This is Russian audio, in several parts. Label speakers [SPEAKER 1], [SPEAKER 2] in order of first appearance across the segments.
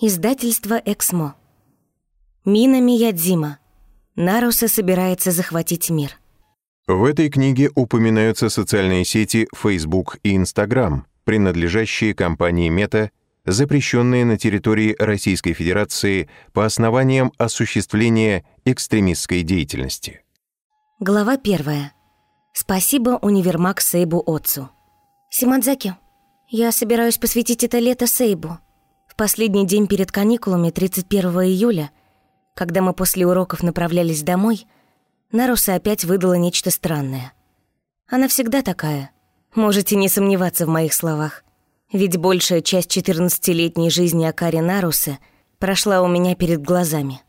[SPEAKER 1] Издательство «Эксмо». Мина Миядзима. Наруса собирается захватить мир.
[SPEAKER 2] В этой книге упоминаются социальные сети Facebook и Instagram, принадлежащие компании Meta, запрещенные на территории Российской Федерации по основаниям осуществления экстремистской деятельности.
[SPEAKER 1] Глава первая. Спасибо универмаг Сейбу Отцу. Симадзаки, я собираюсь посвятить это лето Сейбу последний день перед каникулами, 31 июля, когда мы после уроков направлялись домой, Наруса опять выдала нечто странное. Она всегда такая. Можете не сомневаться в моих словах. Ведь большая часть 14-летней жизни Акари Нарусы прошла у меня перед глазами.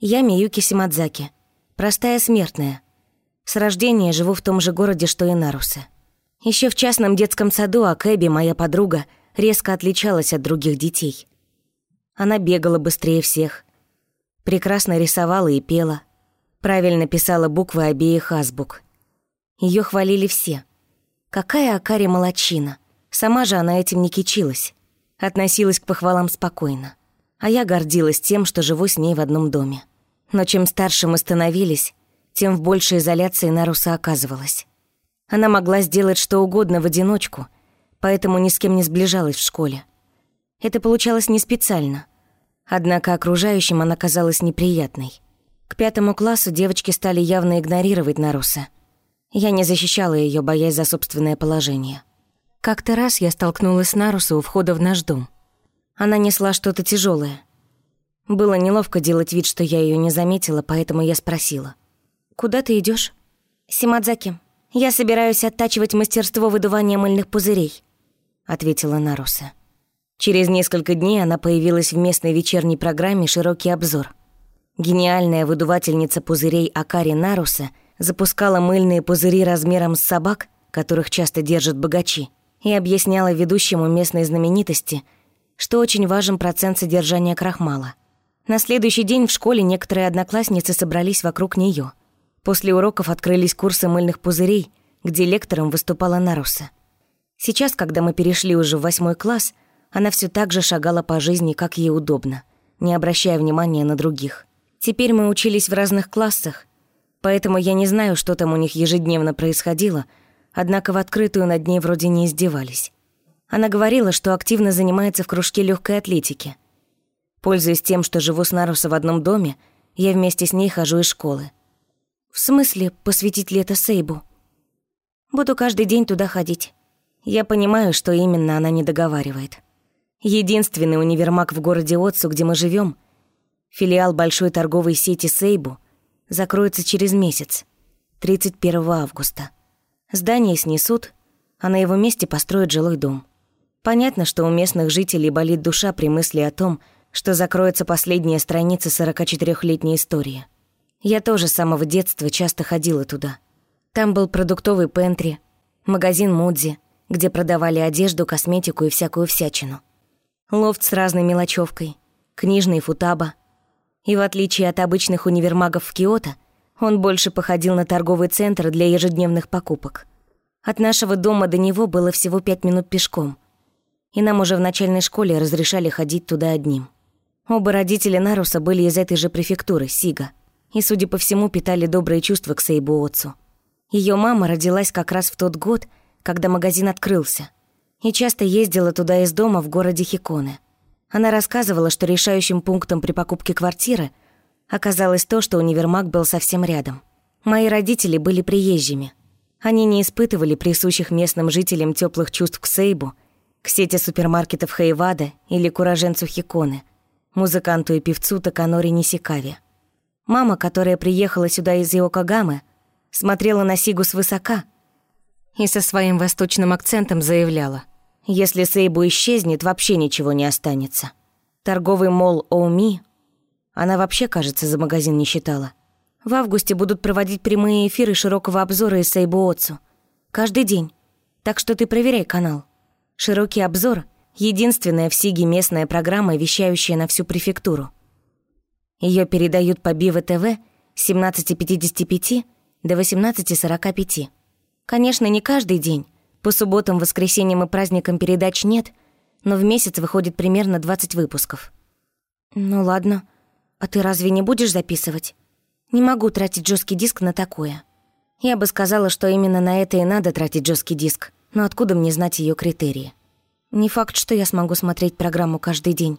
[SPEAKER 1] Я Миюки Симадзаки, простая смертная. С рождения живу в том же городе, что и Нарусы. Еще в частном детском саду Акэби, моя подруга, резко отличалась от других детей. Она бегала быстрее всех. Прекрасно рисовала и пела. Правильно писала буквы обеих азбук. Ее хвалили все. Какая Акари молочина. Сама же она этим не кичилась. Относилась к похвалам спокойно. А я гордилась тем, что живу с ней в одном доме. Но чем старше мы становились, тем в большей изоляции Наруса оказывалась. Она могла сделать что угодно в одиночку, поэтому ни с кем не сближалась в школе. Это получалось не специально. Однако окружающим она казалась неприятной. К пятому классу девочки стали явно игнорировать Наруса. Я не защищала ее, боясь за собственное положение. Как-то раз я столкнулась с Нарусу у входа в наш дом. Она несла что-то тяжелое. Было неловко делать вид, что я ее не заметила, поэтому я спросила. «Куда ты идешь? «Симадзаки, я собираюсь оттачивать мастерство выдувания мыльных пузырей», — ответила Наруса. Через несколько дней она появилась в местной вечерней программе «Широкий обзор». Гениальная выдувательница пузырей Акари Наруса запускала мыльные пузыри размером с собак, которых часто держат богачи, и объясняла ведущему местной знаменитости, что очень важен процент содержания крахмала. На следующий день в школе некоторые одноклассницы собрались вокруг нее. После уроков открылись курсы мыльных пузырей, где лектором выступала Наруса. Сейчас, когда мы перешли уже в восьмой класс – она все так же шагала по жизни, как ей удобно, не обращая внимания на других. Теперь мы учились в разных классах, поэтому я не знаю, что там у них ежедневно происходило, однако в открытую над ней вроде не издевались. Она говорила, что активно занимается в кружке легкой атлетики. Пользуясь тем, что живу с Наруса в одном доме, я вместе с ней хожу из школы. В смысле посвятить лето Сейбу? Буду каждый день туда ходить. Я понимаю, что именно она не договаривает. Единственный универмаг в городе Отцу, где мы живем, филиал большой торговой сети Сейбу, закроется через месяц, 31 августа. Здание снесут, а на его месте построят жилой дом. Понятно, что у местных жителей болит душа при мысли о том, что закроется последняя страница 44-летней истории. Я тоже с самого детства часто ходила туда. Там был продуктовый пентри, магазин Мудзи, где продавали одежду, косметику и всякую всячину лофт с разной мелочевкой, книжный футаба. И в отличие от обычных универмагов в Киото, он больше походил на торговый центр для ежедневных покупок. От нашего дома до него было всего пять минут пешком, и нам уже в начальной школе разрешали ходить туда одним. Оба родителя Наруса были из этой же префектуры, Сига, и, судя по всему, питали добрые чувства к Сейбу Отцу. Её мама родилась как раз в тот год, когда магазин открылся — и часто ездила туда из дома в городе Хиконе. Она рассказывала, что решающим пунктом при покупке квартиры оказалось то, что универмаг был совсем рядом. Мои родители были приезжими. Они не испытывали присущих местным жителям теплых чувств к Сейбу, к сети супермаркетов Хейвада или к уроженцу Хиконе, музыканту и певцу Таканори Нисикаве. Мама, которая приехала сюда из Иокагамы, смотрела на Сигу свысока и со своим восточным акцентом заявляла. Если Сейбу исчезнет, вообще ничего не останется. Торговый мол Оуми, она вообще, кажется, за магазин не считала. В августе будут проводить прямые эфиры широкого обзора из Сейбу Отцу. Каждый день. Так что ты проверяй канал. Широкий обзор — единственная в Сиге местная программа, вещающая на всю префектуру. Ее передают по Бива ТВ с 17.55 до 18.45. Конечно, не каждый день, по субботам, воскресеньям и праздникам передач нет, но в месяц выходит примерно 20 выпусков. Ну ладно. А ты разве не будешь записывать? Не могу тратить жесткий диск на такое. Я бы сказала, что именно на это и надо тратить жесткий диск, но откуда мне знать ее критерии? Не факт, что я смогу смотреть программу каждый день.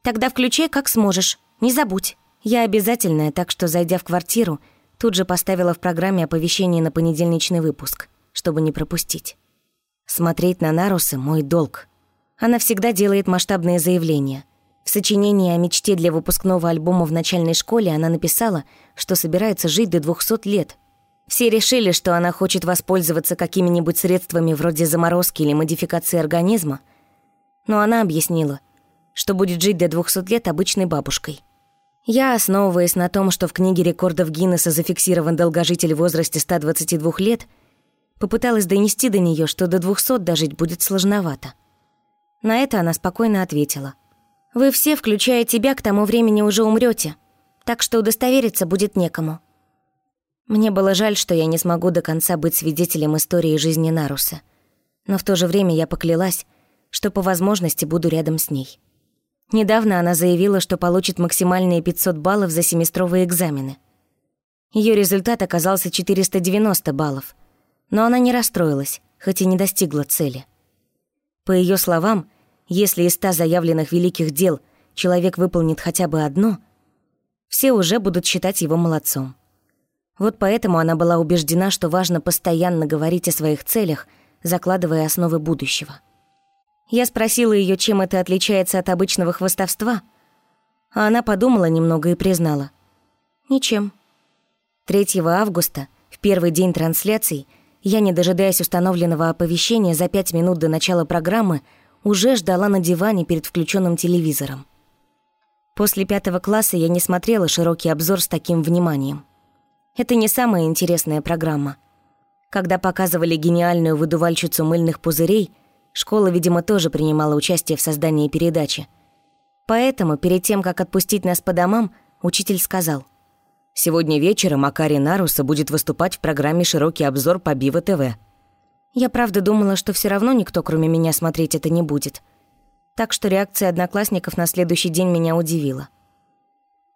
[SPEAKER 1] Тогда включай как сможешь, не забудь. Я обязательная, так что, зайдя в квартиру, тут же поставила в программе оповещение на понедельничный выпуск, чтобы не пропустить. Смотреть на Нарусы — мой долг. Она всегда делает масштабные заявления. В сочинении о мечте для выпускного альбома в начальной школе она написала, что собирается жить до 200 лет. Все решили, что она хочет воспользоваться какими-нибудь средствами вроде заморозки или модификации организма, но она объяснила, что будет жить до 200 лет обычной бабушкой. Я, основываясь на том, что в книге рекордов Гиннесса зафиксирован долгожитель в возрасте 122 лет, попыталась донести до нее, что до 200 дожить будет сложновато. На это она спокойно ответила. «Вы все, включая тебя, к тому времени уже умрете, так что удостовериться будет некому». Мне было жаль, что я не смогу до конца быть свидетелем истории жизни Наруса. Но в то же время я поклялась, что по возможности буду рядом с ней. Недавно она заявила, что получит максимальные 500 баллов за семестровые экзамены. Ее результат оказался 490 баллов, но она не расстроилась, хоть и не достигла цели. По ее словам, если из 100 заявленных великих дел человек выполнит хотя бы одно, все уже будут считать его молодцом. Вот поэтому она была убеждена, что важно постоянно говорить о своих целях, закладывая основы будущего. Я спросила ее, чем это отличается от обычного хвостовства, а она подумала немного и признала. Ничем. 3 августа, в первый день трансляций, я, не дожидаясь установленного оповещения за пять минут до начала программы, уже ждала на диване перед включенным телевизором. После пятого класса я не смотрела широкий обзор с таким вниманием. Это не самая интересная программа. Когда показывали гениальную выдувальщицу мыльных пузырей, школа, видимо, тоже принимала участие в создании передачи. Поэтому, перед тем, как отпустить нас по домам, учитель сказал, «Сегодня вечером Акари Наруса будет выступать в программе «Широкий обзор» по Бива ТВ». Я правда думала, что все равно никто, кроме меня, смотреть это не будет. Так что реакция одноклассников на следующий день меня удивила.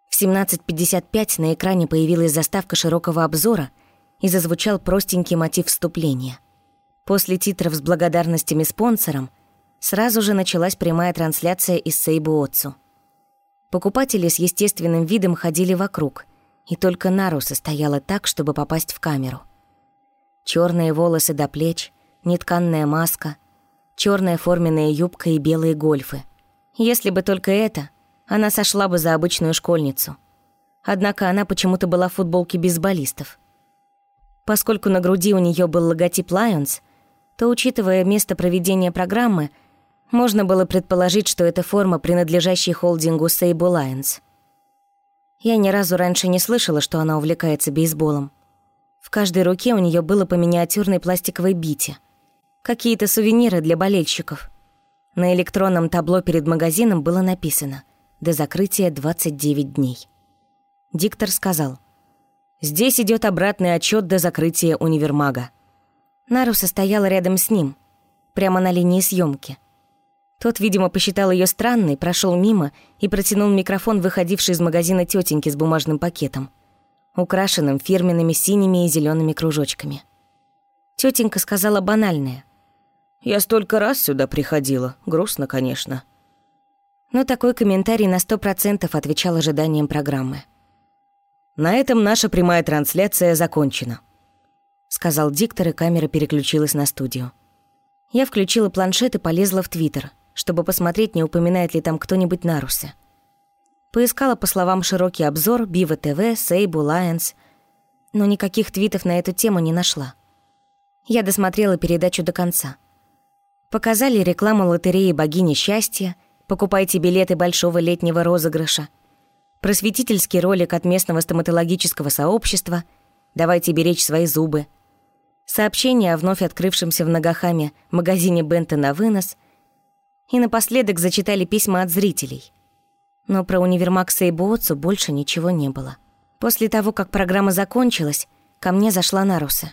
[SPEAKER 1] В 17.55 на экране появилась заставка широкого обзора и зазвучал простенький мотив вступления. После титров с благодарностями спонсорам сразу же началась прямая трансляция из Сейбу Отцу. Покупатели с естественным видом ходили вокруг, и только Наруса стояла так, чтобы попасть в камеру. Черные волосы до плеч, нетканная маска, черная форменная юбка и белые гольфы. Если бы только это — она сошла бы за обычную школьницу. Однако она почему-то была в футболке бейсболистов. Поскольку на груди у нее был логотип Lions, то, учитывая место проведения программы, можно было предположить, что это форма, принадлежащая холдингу Sable Lions. Я ни разу раньше не слышала, что она увлекается бейсболом. В каждой руке у нее было по миниатюрной пластиковой бите. Какие-то сувениры для болельщиков. На электронном табло перед магазином было написано до закрытия 29 дней. Диктор сказал, «Здесь идет обратный отчет до закрытия универмага». Наруса стояла рядом с ним, прямо на линии съемки. Тот, видимо, посчитал ее странной, прошел мимо и протянул микрофон, выходивший из магазина тетеньки с бумажным пакетом, украшенным фирменными синими и зелеными кружочками. Тетенька сказала банальное. «Я столько раз сюда приходила. Грустно, конечно но такой комментарий на сто процентов отвечал ожиданиям программы. «На этом наша прямая трансляция закончена», — сказал диктор, и камера переключилась на студию. Я включила планшет и полезла в Твиттер, чтобы посмотреть, не упоминает ли там кто-нибудь Наруса. Поискала, по словам, широкий обзор, Бива ТВ, Сейбу, Лайонс, но никаких твитов на эту тему не нашла. Я досмотрела передачу до конца. Показали рекламу лотереи «Богини счастья», Покупайте билеты большого летнего розыгрыша. Просветительский ролик от местного стоматологического сообщества. Давайте беречь свои зубы. Сообщение о вновь открывшемся в Нагахаме магазине Бента на вынос. И напоследок зачитали письма от зрителей. Но про универмаг Сейбуоцу больше ничего не было. После того, как программа закончилась, ко мне зашла Наруса.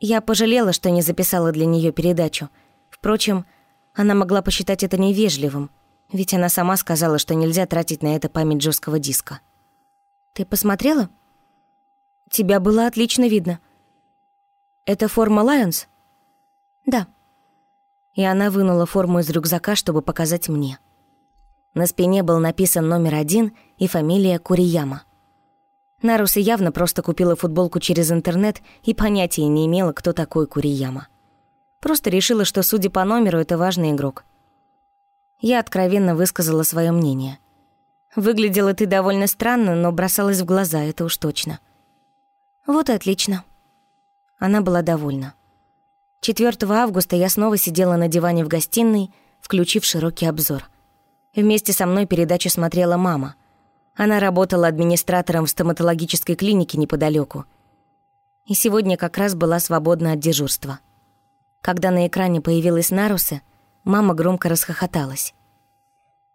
[SPEAKER 1] Я пожалела, что не записала для нее передачу. Впрочем, она могла посчитать это невежливым, Ведь она сама сказала, что нельзя тратить на это память жесткого диска. «Ты посмотрела?» «Тебя было отлично видно». «Это форма Лайонс?» «Да». И она вынула форму из рюкзака, чтобы показать мне. На спине был написан номер один и фамилия Курияма. Наруса явно просто купила футболку через интернет и понятия не имела, кто такой Курияма. Просто решила, что, судя по номеру, это важный игрок. Я откровенно высказала свое мнение. Выглядела ты довольно странно, но бросалась в глаза, это уж точно. Вот и отлично. Она была довольна. 4 августа я снова сидела на диване в гостиной, включив широкий обзор. Вместе со мной передачу смотрела мама. Она работала администратором в стоматологической клинике неподалеку. И сегодня как раз была свободна от дежурства. Когда на экране появилась Наруса, мама громко расхохоталась.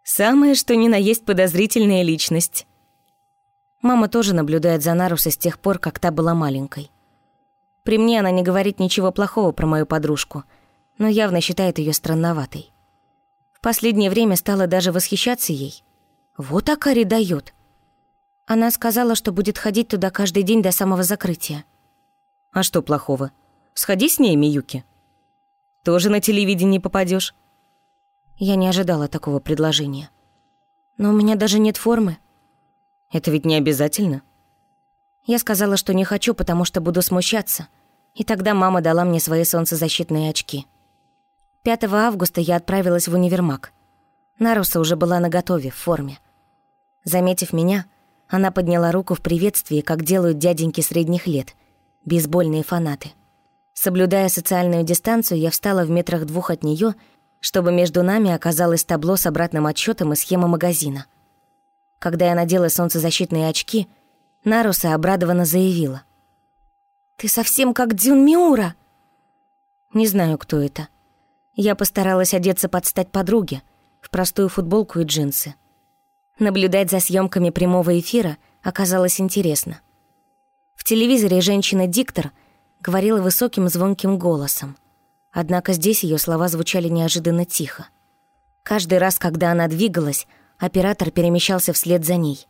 [SPEAKER 1] «Самое, что ни на есть подозрительная личность». Мама тоже наблюдает за Наруса с тех пор, как та была маленькой. При мне она не говорит ничего плохого про мою подружку, но явно считает ее странноватой. В последнее время стала даже восхищаться ей. Вот Акари дает. Она сказала, что будет ходить туда каждый день до самого закрытия. А что плохого? Сходи с ней, Миюки. Тоже на телевидении попадешь. Я не ожидала такого предложения. Но у меня даже нет формы. Это ведь не обязательно. Я сказала, что не хочу, потому что буду смущаться. И тогда мама дала мне свои солнцезащитные очки. 5 августа я отправилась в универмаг. Наруса уже была наготове, в форме. Заметив меня, она подняла руку в приветствии, как делают дяденьки средних лет, бейсбольные фанаты. Соблюдая социальную дистанцию, я встала в метрах двух от нее, чтобы между нами оказалось табло с обратным отчетом и схема магазина. Когда я надела солнцезащитные очки — Наруса обрадованно заявила. «Ты совсем как Дзюн Миура!» Не знаю, кто это. Я постаралась одеться под стать подруге, в простую футболку и джинсы. Наблюдать за съемками прямого эфира оказалось интересно. В телевизоре женщина-диктор говорила высоким звонким голосом. Однако здесь ее слова звучали неожиданно тихо. Каждый раз, когда она двигалась, оператор перемещался вслед за ней.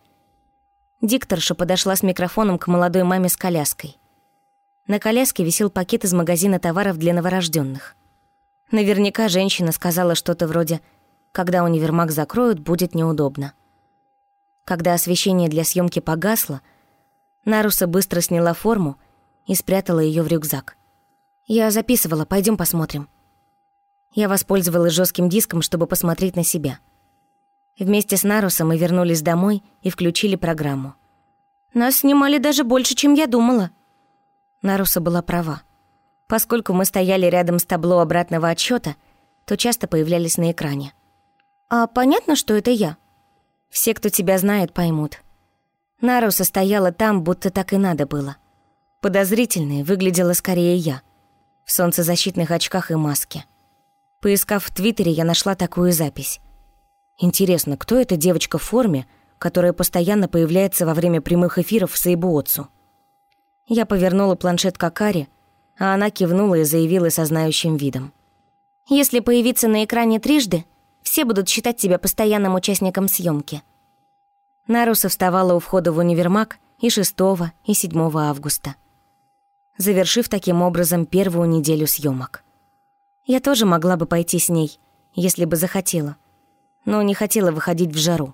[SPEAKER 1] Дикторша подошла с микрофоном к молодой маме с коляской. На коляске висел пакет из магазина товаров для новорожденных. Наверняка женщина сказала что-то вроде «Когда универмаг закроют, будет неудобно». Когда освещение для съемки погасло, Наруса быстро сняла форму и спрятала ее в рюкзак. «Я записывала, пойдем посмотрим». Я воспользовалась жестким диском, чтобы посмотреть на себя – Вместе с Нарусом мы вернулись домой и включили программу. Нас снимали даже больше, чем я думала. Наруса была права. Поскольку мы стояли рядом с табло обратного отсчета, то часто появлялись на экране. А понятно, что это я? Все, кто тебя знает, поймут. Наруса стояла там, будто так и надо было. Подозрительной выглядела скорее я. В солнцезащитных очках и маске. Поискав в Твиттере, я нашла такую запись. Интересно, кто эта девочка в форме, которая постоянно появляется во время прямых эфиров в Сейбуотсу? Я повернула планшет к Акаре, а она кивнула и заявила со знающим видом. «Если появиться на экране трижды, все будут считать тебя постоянным участником съемки. Наруса вставала у входа в универмаг и 6 и 7 августа, завершив таким образом первую неделю съемок. Я тоже могла бы пойти с ней, если бы захотела но не хотела выходить в жару.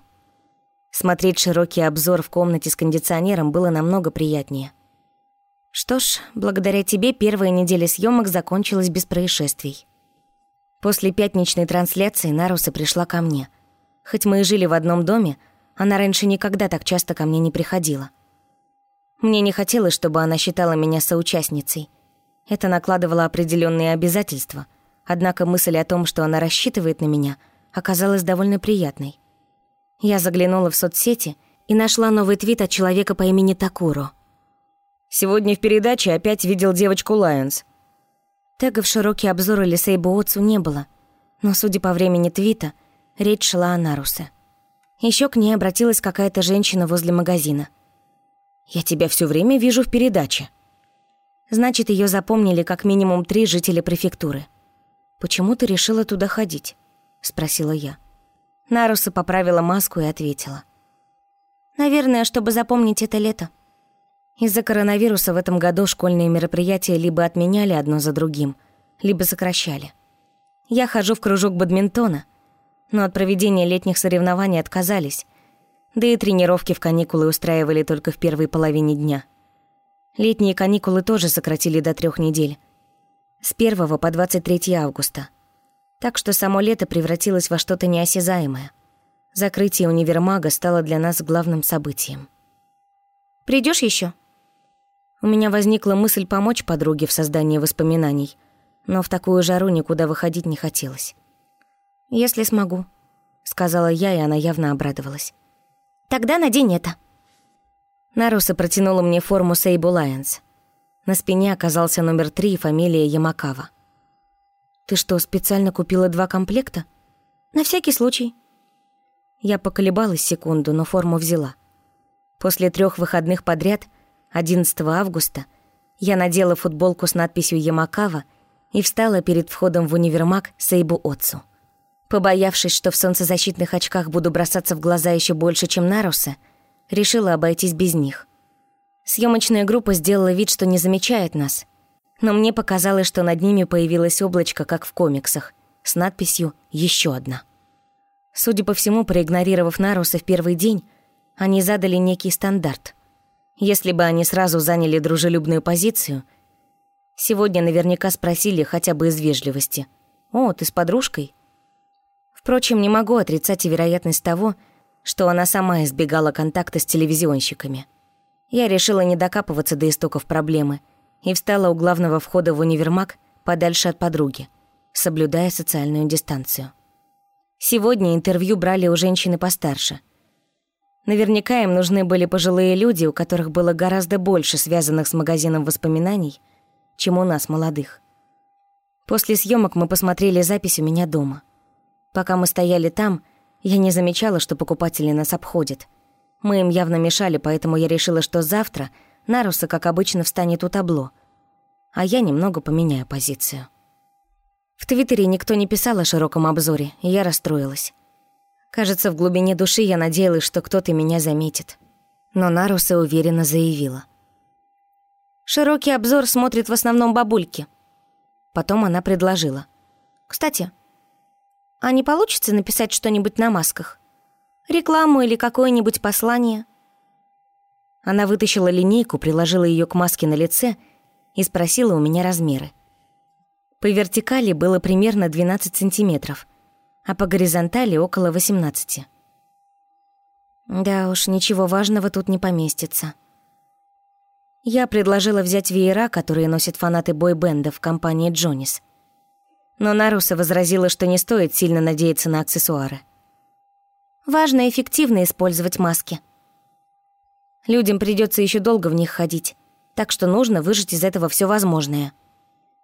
[SPEAKER 1] Смотреть широкий обзор в комнате с кондиционером было намного приятнее. Что ж, благодаря тебе первая неделя съемок закончилась без происшествий. После пятничной трансляции Наруса пришла ко мне. Хоть мы и жили в одном доме, она раньше никогда так часто ко мне не приходила. Мне не хотелось, чтобы она считала меня соучастницей. Это накладывало определенные обязательства, однако мысль о том, что она рассчитывает на меня — оказалась довольно приятной. Я заглянула в соцсети и нашла новый твит от человека по имени Такуро. «Сегодня в передаче опять видел девочку Лайонс». Тега в широкий обзор или Сейбуотсу не было, но, судя по времени твита, речь шла о Нарусе. Еще к ней обратилась какая-то женщина возле магазина. «Я тебя все время вижу в передаче». Значит, ее запомнили как минимум три жителя префектуры. Почему ты решила туда ходить? — спросила я. Наруса поправила маску и ответила. «Наверное, чтобы запомнить это лето». Из-за коронавируса в этом году школьные мероприятия либо отменяли одно за другим, либо сокращали. Я хожу в кружок бадминтона, но от проведения летних соревнований отказались, да и тренировки в каникулы устраивали только в первой половине дня. Летние каникулы тоже сократили до трех недель. С 1 по 23 августа. Так что само лето превратилось во что-то неосязаемое. Закрытие универмага стало для нас главным событием. Придешь еще? У меня возникла мысль помочь подруге в создании воспоминаний, но в такую жару никуда выходить не хотелось. «Если смогу», — сказала я, и она явно обрадовалась. «Тогда надень это». Наруса протянула мне форму Сейбу Лайонс. На спине оказался номер три и фамилия Ямакава. «Ты что, специально купила два комплекта?» «На всякий случай». Я поколебалась секунду, но форму взяла. После трех выходных подряд — 11 августа я надела футболку с надписью «Ямакава» и встала перед входом в универмаг Сейбу Отцу. Побоявшись, что в солнцезащитных очках буду бросаться в глаза еще больше, чем Наруса, решила обойтись без них. Съемочная группа сделала вид, что не замечает нас, но мне показалось, что над ними появилось облачко, как в комиксах, с надписью «Еще одна». Судя по всему, проигнорировав Наруса в первый день, они задали некий стандарт — если бы они сразу заняли дружелюбную позицию, сегодня наверняка спросили хотя бы из вежливости. «О, ты с подружкой?» Впрочем, не могу отрицать и вероятность того, что она сама избегала контакта с телевизионщиками. Я решила не докапываться до истоков проблемы и встала у главного входа в универмаг подальше от подруги, соблюдая социальную дистанцию. Сегодня интервью брали у женщины постарше — Наверняка им нужны были пожилые люди, у которых было гораздо больше связанных с магазином воспоминаний, чем у нас, молодых. После съемок мы посмотрели запись у меня дома. Пока мы стояли там, я не замечала, что покупатели нас обходят. Мы им явно мешали, поэтому я решила, что завтра Наруса, как обычно, встанет у табло, а я немного поменяю позицию. В Твиттере никто не писал о широком обзоре, и я расстроилась. Кажется, в глубине души я надеялась, что кто-то меня заметит. Но Наруса уверенно заявила. «Широкий обзор смотрит в основном бабульки». Потом она предложила. «Кстати, а не получится написать что-нибудь на масках? Рекламу или какое-нибудь послание?» Она вытащила линейку, приложила ее к маске на лице и спросила у меня размеры. По вертикали было примерно 12 сантиметров, а по горизонтали около 18. Да уж, ничего важного тут не поместится. Я предложила взять веера, которые носят фанаты бой-бенда в компании Джонис. Но Наруса возразила, что не стоит сильно надеяться на аксессуары. Важно эффективно использовать маски. Людям придется еще долго в них ходить, так что нужно выжать из этого все возможное.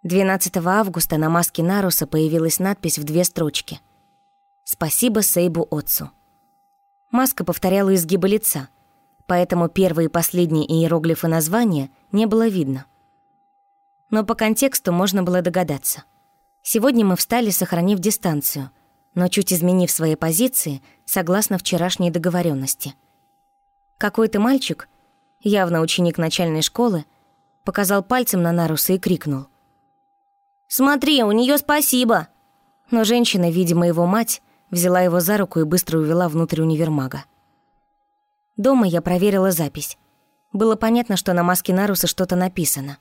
[SPEAKER 1] 12 августа на маске Наруса появилась надпись в две строчки. «Спасибо Сейбу Отцу». Маска повторяла изгибы лица, поэтому первые и последние иероглифы названия не было видно. Но по контексту можно было догадаться. Сегодня мы встали, сохранив дистанцию, но чуть изменив свои позиции согласно вчерашней договоренности. Какой-то мальчик, явно ученик начальной школы, показал пальцем на Наруса и крикнул. «Смотри, у нее спасибо!» Но женщина, видимо, его мать, взяла его за руку и быстро увела внутрь универмага. Дома я проверила запись. Было понятно, что на маске Наруса что-то написано,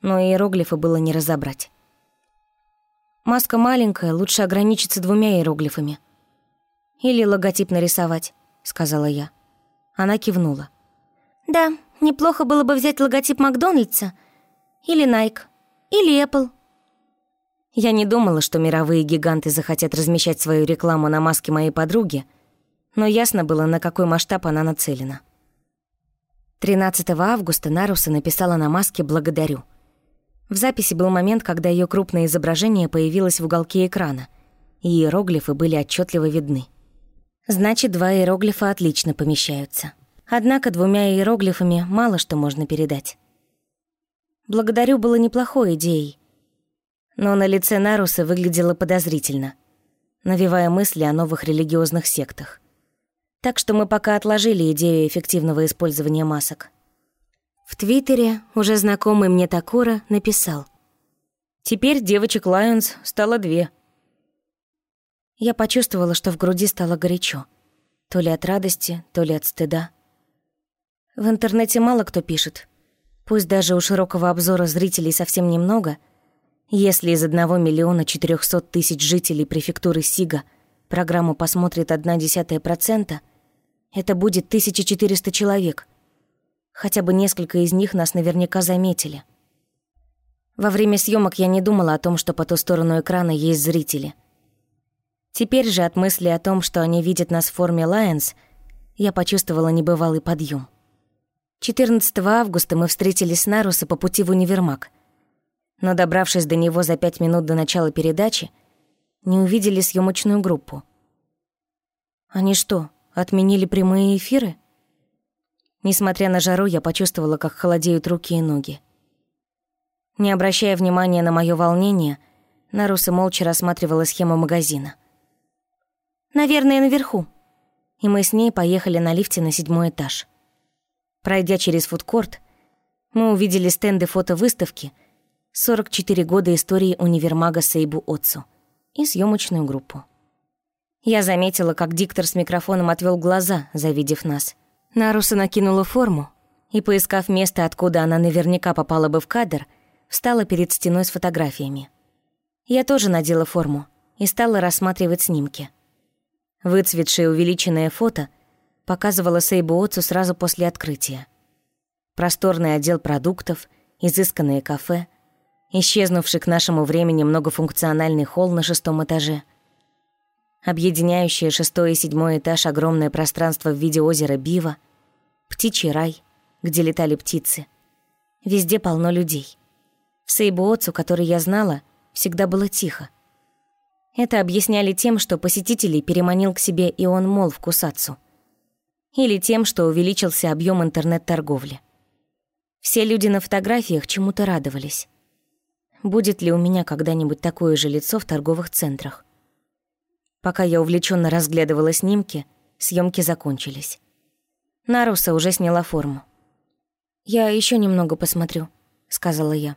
[SPEAKER 1] но иероглифы было не разобрать. Маска маленькая, лучше ограничиться двумя иероглифами. «Или логотип нарисовать», — сказала я. Она кивнула. «Да, неплохо было бы взять логотип Макдональдса, или Nike, или Apple». Я не думала, что мировые гиганты захотят размещать свою рекламу на маске моей подруги, но ясно было, на какой масштаб она нацелена. 13 августа Наруса написала на маске «Благодарю». В записи был момент, когда ее крупное изображение появилось в уголке экрана, и иероглифы были отчетливо видны. Значит, два иероглифа отлично помещаются. Однако двумя иероглифами мало что можно передать. «Благодарю» было неплохой идеей, но на лице Наруса выглядело подозрительно. навевая мысли о новых религиозных сектах. Так что мы пока отложили идею эффективного использования масок. В Твиттере уже знакомый мне Такура написал. «Теперь девочек Лайонс стало две». Я почувствовала, что в груди стало горячо. То ли от радости, то ли от стыда. В интернете мало кто пишет. Пусть даже у широкого обзора зрителей совсем немного, если из одного миллиона четырехсот тысяч жителей префектуры Сига программу посмотрит одна десятая процента, это будет 1400 человек. Хотя бы несколько из них нас наверняка заметили. Во время съемок я не думала о том, что по ту сторону экрана есть зрители. Теперь же от мысли о том, что они видят нас в форме Lions, я почувствовала небывалый подъем. 14 августа мы встретились с Наруса по пути в универмаг. Но добравшись до него за пять минут до начала передачи, не увидели съемочную группу. Они что, отменили прямые эфиры? Несмотря на жару, я почувствовала, как холодеют руки и ноги. Не обращая внимания на мое волнение, Наруса молча рассматривала схему магазина. «Наверное, наверху». И мы с ней поехали на лифте на седьмой этаж. Пройдя через фудкорт, мы увидели стенды фотовыставки «44 года истории универмага Сейбу Отцу» и съемочную группу. Я заметила, как диктор с микрофоном отвел глаза, завидев нас. Наруса накинула форму и, поискав место, откуда она наверняка попала бы в кадр, встала перед стеной с фотографиями. Я тоже надела форму и стала рассматривать снимки. Выцветшее увеличенное фото — показывала Сейбу Отцу сразу после открытия. Просторный отдел продуктов, изысканные кафе, исчезнувший к нашему времени многофункциональный холл на шестом этаже, объединяющее шестой и седьмой этаж огромное пространство в виде озера Бива, птичий рай, где летали птицы. Везде полно людей. В Сейбуоцу, который я знала, всегда было тихо. Это объясняли тем, что посетителей переманил к себе и он Мол в Кусацу или тем, что увеличился объем интернет-торговли. Все люди на фотографиях чему-то радовались. Будет ли у меня когда-нибудь такое же лицо в торговых центрах? Пока я увлеченно разглядывала снимки, съемки закончились. Наруса уже сняла форму. «Я еще немного посмотрю», — сказала я.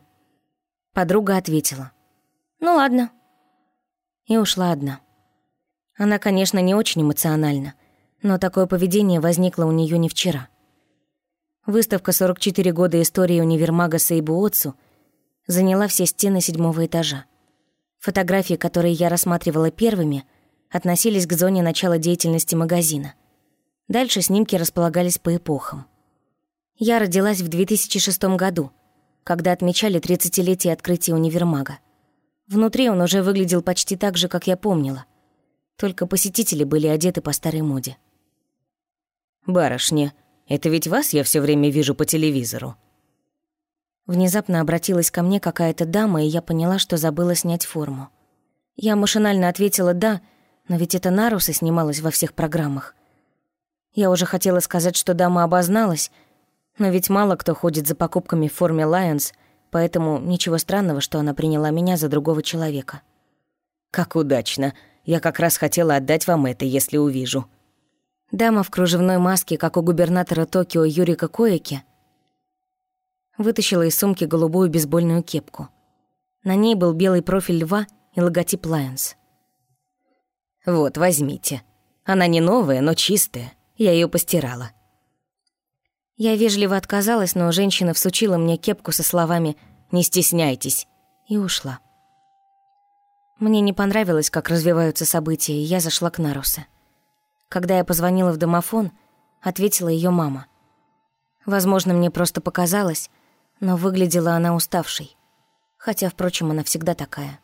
[SPEAKER 1] Подруга ответила. «Ну ладно». И ушла одна. Она, конечно, не очень эмоциональна, но такое поведение возникло у нее не вчера. Выставка «44 года истории универмага Сейбу Отцу» заняла все стены седьмого этажа. Фотографии, которые я рассматривала первыми, относились к зоне начала деятельности магазина. Дальше снимки располагались по эпохам. Я родилась в 2006 году, когда отмечали 30-летие открытия универмага. Внутри он уже выглядел почти так же, как я помнила. Только посетители были одеты по старой моде.
[SPEAKER 3] «Барышня, это ведь вас я все время вижу по телевизору».
[SPEAKER 1] Внезапно обратилась ко мне какая-то дама, и я поняла, что забыла снять форму. Я машинально ответила «да», но ведь это Наруса снималась во всех программах. Я уже хотела сказать, что дама обозналась, но ведь мало кто ходит за покупками в форме Lions, поэтому ничего странного, что она приняла меня за другого человека.
[SPEAKER 3] «Как удачно! Я как раз хотела отдать вам это, если увижу»,
[SPEAKER 1] Дама в кружевной маске, как у губернатора Токио Юрика Коэки, вытащила из сумки голубую бейсбольную кепку. На ней был белый профиль льва и логотип Lions.
[SPEAKER 3] «Вот, возьмите. Она не новая, но чистая. Я ее постирала».
[SPEAKER 1] Я вежливо отказалась, но женщина всучила мне кепку со словами «Не стесняйтесь» и ушла. Мне не понравилось, как развиваются события, и я зашла к Нарусе. Когда я позвонила в домофон, ответила ее мама. Возможно, мне просто показалось, но выглядела она уставшей. Хотя, впрочем, она всегда такая.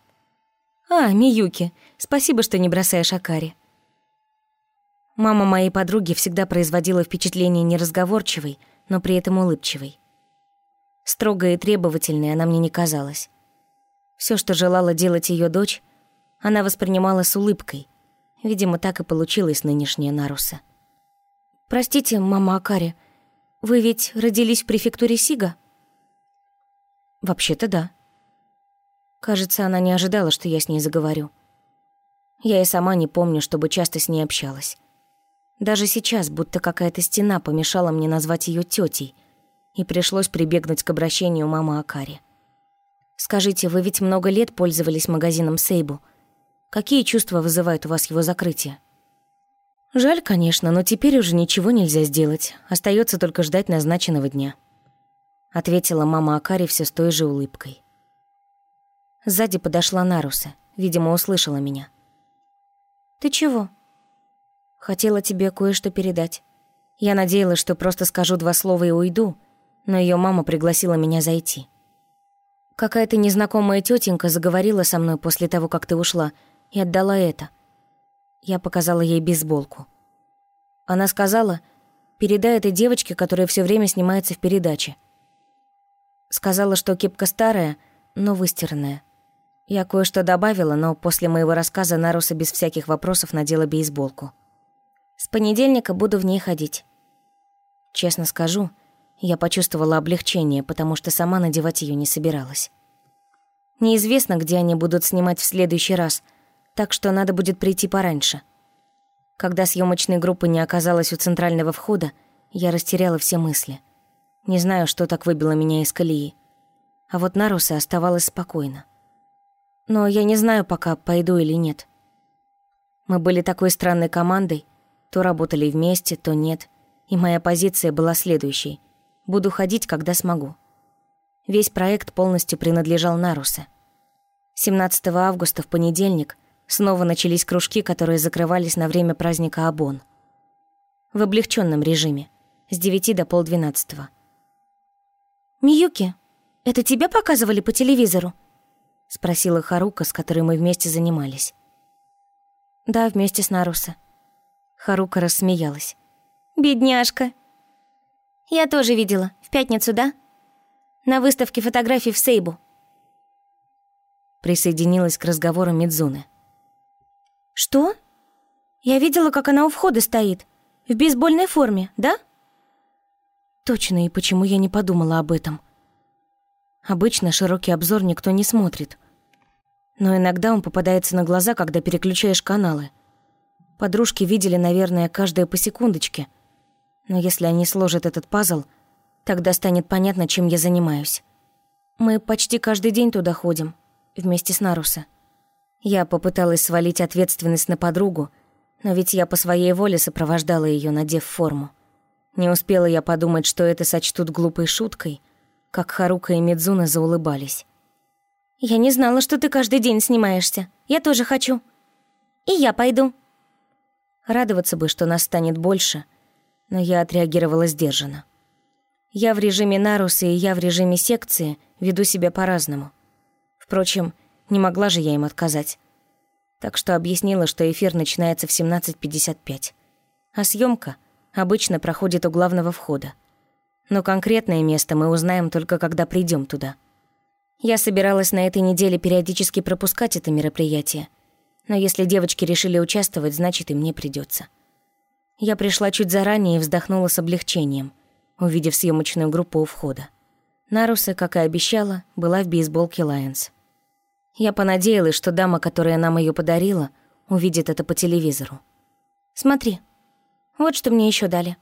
[SPEAKER 1] «А, Миюки, спасибо, что не бросаешь Акари». Мама моей подруги всегда производила впечатление неразговорчивой, но при этом улыбчивой. Строгая и требовательной она мне не казалась. Все, что желала делать ее дочь, она воспринимала с улыбкой, Видимо, так и получилось нынешняя Наруса. «Простите, мама Акари, вы ведь родились в префектуре Сига?» «Вообще-то да». Кажется, она не ожидала, что я с ней заговорю. Я и сама не помню, чтобы часто с ней общалась. Даже сейчас будто какая-то стена помешала мне назвать ее тетей, и пришлось прибегнуть к обращению мамы Акари. «Скажите, вы ведь много лет пользовались магазином Сейбу. Какие чувства вызывает у вас его закрытие?» «Жаль, конечно, но теперь уже ничего нельзя сделать. Остается только ждать назначенного дня», — ответила мама Акари все с той же улыбкой. Сзади подошла Наруса, видимо, услышала меня. «Ты чего?» Хотела тебе кое-что передать. Я надеялась, что просто скажу два слова и уйду, но ее мама пригласила меня зайти. Какая-то незнакомая тетенька заговорила со мной после того, как ты ушла, и отдала это. Я показала ей бейсболку. Она сказала, передай этой девочке, которая все время снимается в передаче. Сказала, что кепка старая, но выстиранная. Я кое-что добавила, но после моего рассказа Наруса без всяких вопросов надела бейсболку. С понедельника буду в ней ходить. Честно скажу, я почувствовала облегчение, потому что сама надевать ее не собиралась. Неизвестно, где они будут снимать в следующий раз, так что надо будет прийти пораньше. Когда съемочной группы не оказалось у центрального входа, я растеряла все мысли. Не знаю, что так выбило меня из колеи. А вот Наруса оставалась спокойно. Но я не знаю пока, пойду или нет. Мы были такой странной командой, то работали вместе, то нет. И моя позиция была следующей. Буду ходить, когда смогу. Весь проект полностью принадлежал Нарусе. 17 августа в понедельник снова начались кружки, которые закрывались на время праздника Абон. В облегченном режиме, с 9 до полдвенадцатого. «Миюки, это тебя показывали по телевизору?» — спросила Харука, с которой мы вместе занимались. «Да, вместе с Наруса. Харука рассмеялась. «Бедняжка!» «Я тоже видела. В пятницу, да? На выставке фотографий в Сейбу». Присоединилась к разговору Мидзуны. «Что? Я видела, как она у входа стоит. В бейсбольной форме, да?» «Точно, и почему я не подумала об этом?» Обычно широкий обзор никто не смотрит. Но иногда он попадается на глаза, когда переключаешь каналы – Подружки видели, наверное, каждое по секундочке. Но если они сложат этот пазл, тогда станет понятно, чем я занимаюсь. Мы почти каждый день туда ходим, вместе с Наруса. Я попыталась свалить ответственность на подругу, но ведь я по своей воле сопровождала ее, надев форму. Не успела я подумать, что это сочтут глупой шуткой, как Харука и Мидзуна заулыбались. «Я не знала, что ты каждый день снимаешься. Я тоже хочу. И я пойду», Радоваться бы, что нас станет больше, но я отреагировала сдержанно. Я в режиме Наруса и я в режиме секции веду себя по-разному. Впрочем, не могла же я им отказать. Так что объяснила, что эфир начинается в 17.55, а съемка обычно проходит у главного входа. Но конкретное место мы узнаем только когда придем туда. Я собиралась на этой неделе периодически пропускать это мероприятие — но если девочки решили участвовать, значит и мне придется. Я пришла чуть заранее и вздохнула с облегчением, увидев съемочную группу у входа. Наруса, как и обещала, была в бейсболке Lions. Я понадеялась, что дама, которая нам ее подарила, увидит это по телевизору. «Смотри, вот что мне еще дали.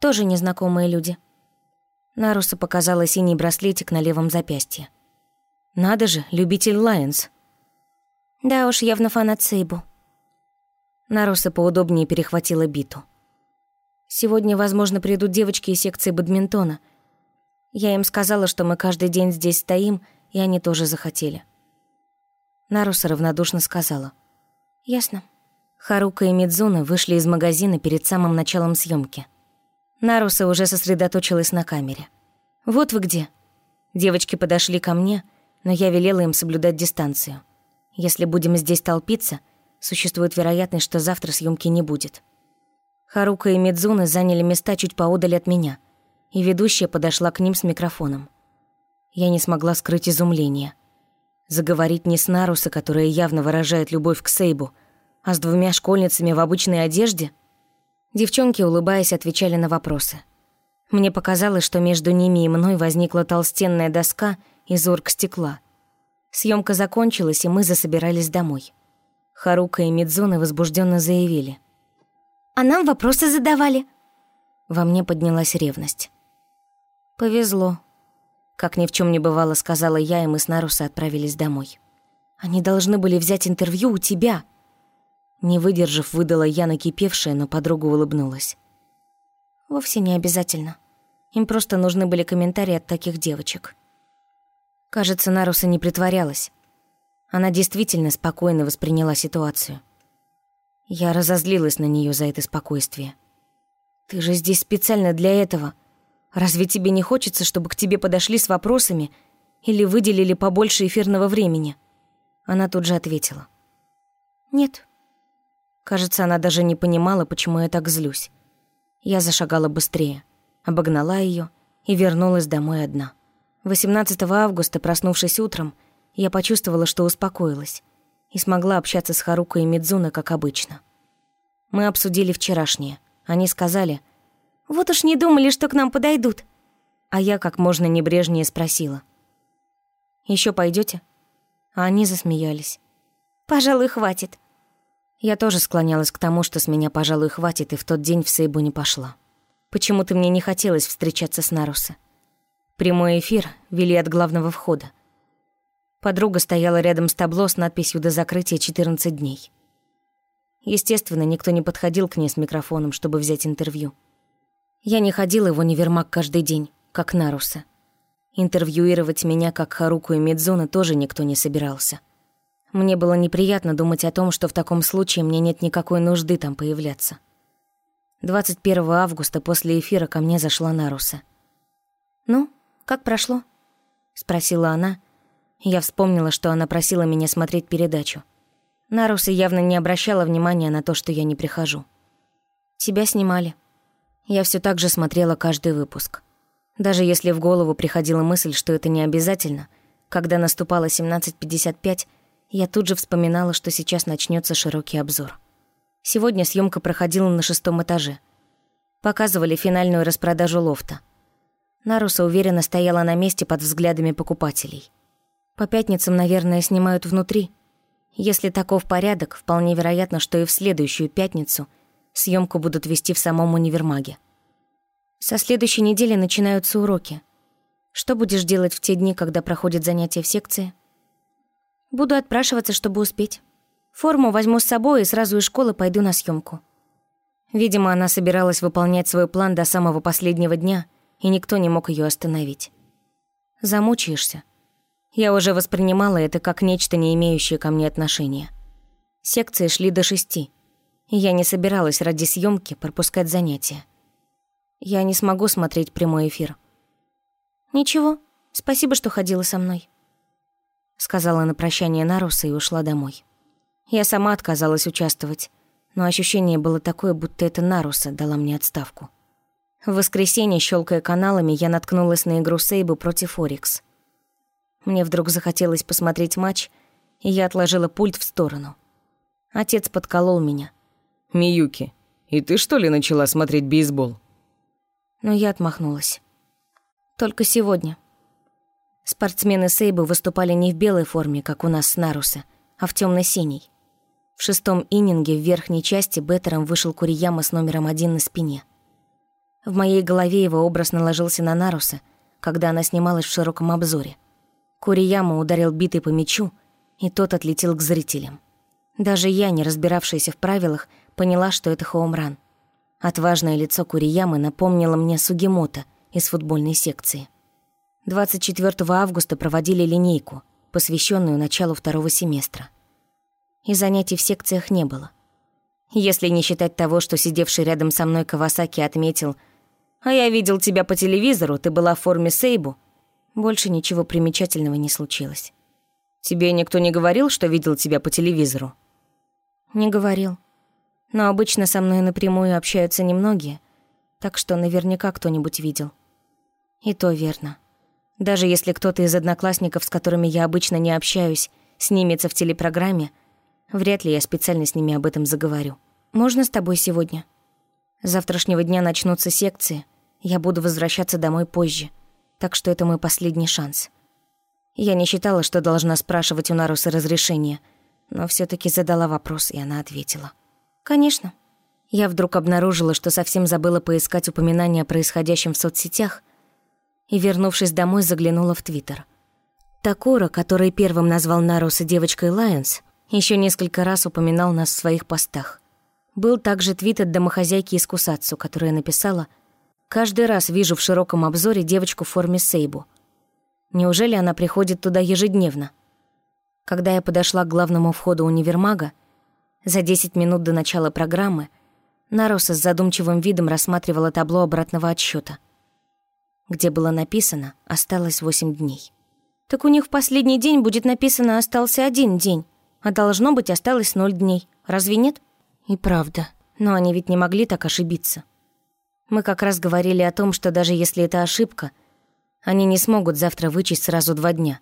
[SPEAKER 1] Тоже незнакомые люди». Наруса показала синий браслетик на левом запястье. «Надо же, любитель Lions», да уж, явно фанат Сейбу. Наруса поудобнее перехватила биту. Сегодня, возможно, придут девочки из секции бадминтона. Я им сказала, что мы каждый день здесь стоим, и они тоже захотели. Наруса равнодушно сказала. «Ясно». Харука и Мидзуна вышли из магазина перед самым началом съемки. Наруса уже сосредоточилась на камере. «Вот вы где». Девочки подошли ко мне, но я велела им соблюдать дистанцию. Если будем здесь толпиться, существует вероятность, что завтра съемки не будет. Харука и Мидзуна заняли места чуть поодаль от меня, и ведущая подошла к ним с микрофоном. Я не смогла скрыть изумление. Заговорить не с Наруса, которая явно выражает любовь к Сейбу, а с двумя школьницами в обычной одежде? Девчонки, улыбаясь, отвечали на вопросы. Мне показалось, что между ними и мной возникла толстенная доска из оргстекла — Съемка закончилась, и мы засобирались домой. Харука и Мидзуна возбужденно заявили.
[SPEAKER 4] «А нам вопросы задавали».
[SPEAKER 1] Во мне поднялась ревность. «Повезло», — как ни в чем не бывало, сказала я, и мы с Нарусой отправились домой. «Они должны были взять интервью у тебя». Не выдержав, выдала я накипевшая, но подруга улыбнулась. «Вовсе не обязательно. Им просто нужны были комментарии от таких девочек». Кажется, Наруса не притворялась. Она действительно спокойно восприняла ситуацию. Я разозлилась на нее за это спокойствие. «Ты же здесь специально для этого. Разве тебе не хочется, чтобы к тебе подошли с вопросами или выделили побольше эфирного времени?» Она тут же ответила. «Нет». Кажется, она даже не понимала, почему я так злюсь. Я зашагала быстрее, обогнала ее и вернулась домой одна. 18 августа, проснувшись утром, я почувствовала, что успокоилась и смогла общаться с Харукой и Мидзуна, как обычно. Мы обсудили вчерашнее. Они сказали,
[SPEAKER 4] «Вот уж не думали, что к нам подойдут».
[SPEAKER 1] А я как можно небрежнее спросила, Еще пойдете? А они засмеялись.
[SPEAKER 4] «Пожалуй, хватит».
[SPEAKER 1] Я тоже склонялась к тому, что с меня, пожалуй, хватит, и в тот день в Сейбу не пошла. Почему-то мне не хотелось встречаться с Наруса. Прямой эфир вели от главного входа. Подруга стояла рядом с табло с надписью «До закрытия 14 дней». Естественно, никто не подходил к ней с микрофоном, чтобы взять интервью. Я не ходила в универмаг каждый день, как Наруса. Интервьюировать меня, как Харуку и Мидзуна, тоже никто не собирался. Мне было неприятно думать о том, что в таком случае мне нет никакой нужды там появляться. 21 августа после эфира ко мне зашла Наруса. «Ну, как прошло?» — спросила она, я вспомнила, что она просила меня смотреть передачу. Наруса явно не обращала внимания на то, что я не прихожу. Тебя снимали. Я все так же смотрела каждый выпуск. Даже если в голову приходила мысль, что это не обязательно, когда наступало 17.55, я тут же вспоминала, что сейчас начнется широкий обзор. Сегодня съемка проходила на шестом этаже. Показывали финальную распродажу лофта. Наруса уверенно стояла на месте под взглядами покупателей. По пятницам, наверное, снимают внутри. Если таков порядок, вполне вероятно, что и в следующую пятницу съемку будут вести в самом универмаге. Со следующей недели начинаются уроки. Что будешь делать в те дни, когда проходят занятия в секции? Буду отпрашиваться, чтобы успеть. Форму возьму с собой и сразу из школы пойду на съемку. Видимо, она собиралась выполнять свой план до самого последнего дня, и никто не мог ее остановить. Замучаешься — я уже воспринимала это как нечто, не имеющее ко мне отношения. Секции шли до шести, и я не собиралась ради съемки пропускать занятия. Я не смогу смотреть прямой эфир. «Ничего, спасибо, что ходила со мной», — сказала на прощание Наруса и ушла домой. Я сама отказалась участвовать, но ощущение было такое, будто это Наруса дала мне отставку. В воскресенье, щелкая каналами, я наткнулась на игру Сейбу против Орикс — мне вдруг захотелось посмотреть матч, и я отложила пульт в сторону. Отец подколол меня.
[SPEAKER 5] «Миюки, и ты что ли начала смотреть бейсбол?»
[SPEAKER 1] Но я отмахнулась. Только сегодня. Спортсмены Сейбы выступали не в белой форме, как у нас с Наруса, а в темно синей В шестом ининге в верхней части Беттером вышел Курияма с номером один на спине. В моей голове его образ наложился на Наруса, когда она снималась в широком обзоре. Курияма ударил битой по мячу, и тот отлетел к зрителям. Даже я, не разбиравшаяся в правилах, поняла, что это хоумран. Отважное лицо Куриямы напомнило мне Сугимото из футбольной секции. 24 августа проводили линейку, посвященную началу второго семестра. И занятий в секциях не было. Если не считать того, что сидевший рядом со мной Кавасаки отметил «А я видел тебя по телевизору, ты была в форме Сейбу», больше ничего примечательного не случилось.
[SPEAKER 5] «Тебе никто не говорил, что видел тебя по телевизору?»
[SPEAKER 1] «Не говорил. Но обычно со мной напрямую общаются немногие, так что наверняка кто-нибудь видел. И то верно. Даже если кто-то из одноклассников, с которыми я обычно не общаюсь, снимется в телепрограмме, вряд ли я специально с ними об этом заговорю. Можно с тобой сегодня? С завтрашнего дня начнутся секции, я буду возвращаться домой позже» так что это мой последний шанс. Я не считала, что должна спрашивать у Наруса разрешения, но все таки задала вопрос, и она ответила. «Конечно». Я вдруг обнаружила, что совсем забыла поискать упоминания о происходящем в соцсетях, и, вернувшись домой, заглянула в Твиттер. Такура, который первым назвал Наруса девочкой Лайонс, еще несколько раз упоминал нас в своих постах. Был также твит от домохозяйки из Кусацу, которая написала «Каждый раз вижу в широком обзоре девочку в форме Сейбу. Неужели она приходит туда ежедневно?» Когда я подошла к главному входу универмага, за 10 минут до начала программы, Наруса с задумчивым видом рассматривала табло обратного отсчета, где было написано «Осталось 8 дней». «Так у них в последний день будет написано «Остался один день», а должно быть осталось ноль дней. Разве нет?» И правда. Но они ведь не могли так ошибиться. Мы как раз говорили о том, что даже если это ошибка, они не смогут завтра вычесть сразу два дня,